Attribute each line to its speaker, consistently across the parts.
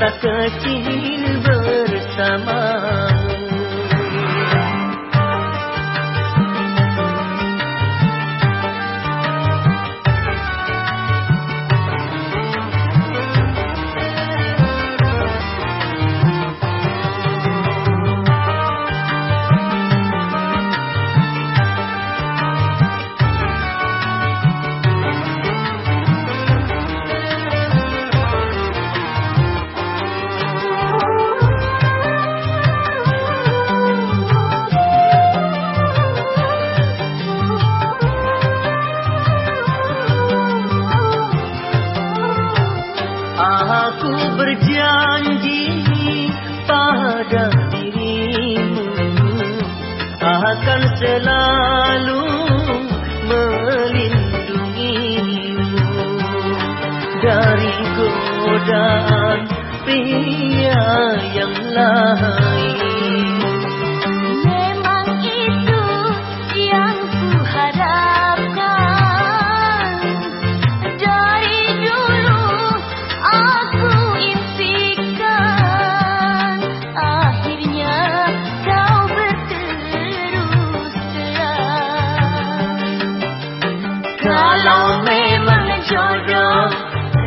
Speaker 1: kata kecil berjanji pada dirimu akan selalu melindungimu dari godaan pria yang lain.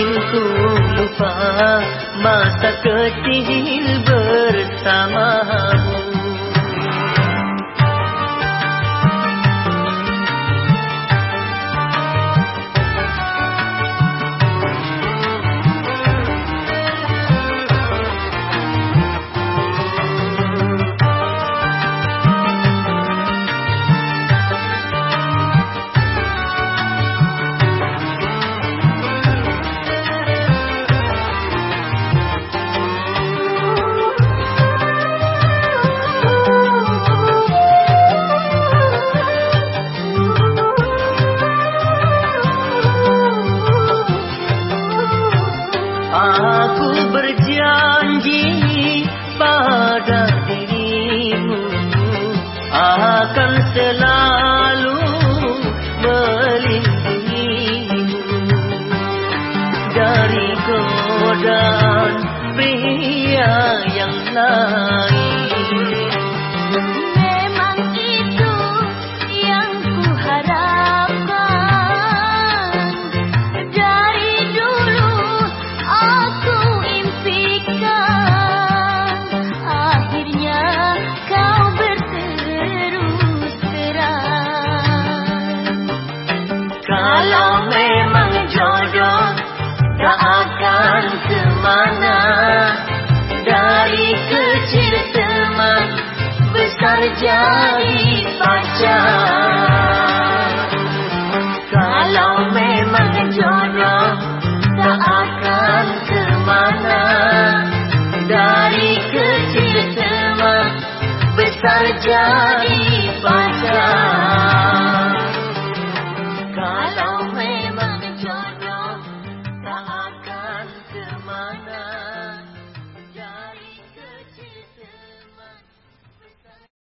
Speaker 1: Sungguh lupa masa kecil bersama.
Speaker 2: ಕಟ್ಟಲ jadi pacar
Speaker 1: Kalau memang jodoh Tak akan kemana. Dari kecil teman Besar jadi